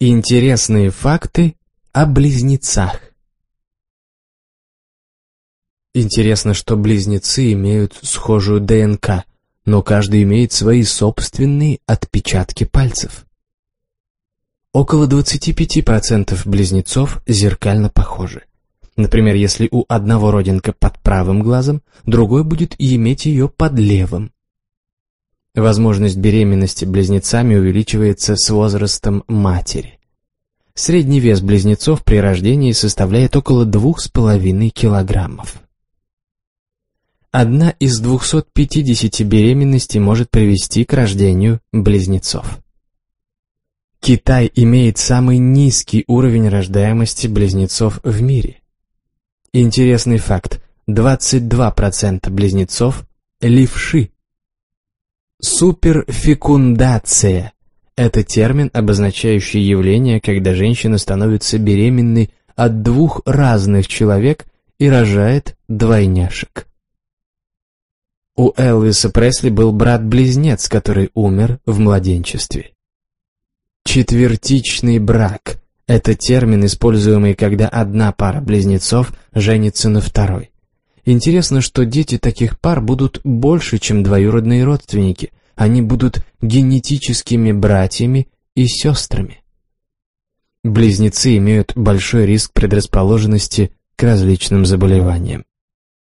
Интересные факты о близнецах. Интересно, что близнецы имеют схожую ДНК, но каждый имеет свои собственные отпечатки пальцев. Около 25% близнецов зеркально похожи. Например, если у одного родинка под правым глазом, другой будет иметь ее под левым. Возможность беременности близнецами увеличивается с возрастом матери. Средний вес близнецов при рождении составляет около 2,5 килограммов. Одна из 250 беременностей может привести к рождению близнецов. Китай имеет самый низкий уровень рождаемости близнецов в мире. Интересный факт – 22% близнецов – левши. Суперфекундация – это термин, обозначающий явление, когда женщина становится беременной от двух разных человек и рожает двойняшек. У Элвиса Пресли был брат-близнец, который умер в младенчестве. Четвертичный брак – это термин, используемый, когда одна пара близнецов женится на второй. Интересно, что дети таких пар будут больше, чем двоюродные родственники. Они будут генетическими братьями и сестрами. Близнецы имеют большой риск предрасположенности к различным заболеваниям.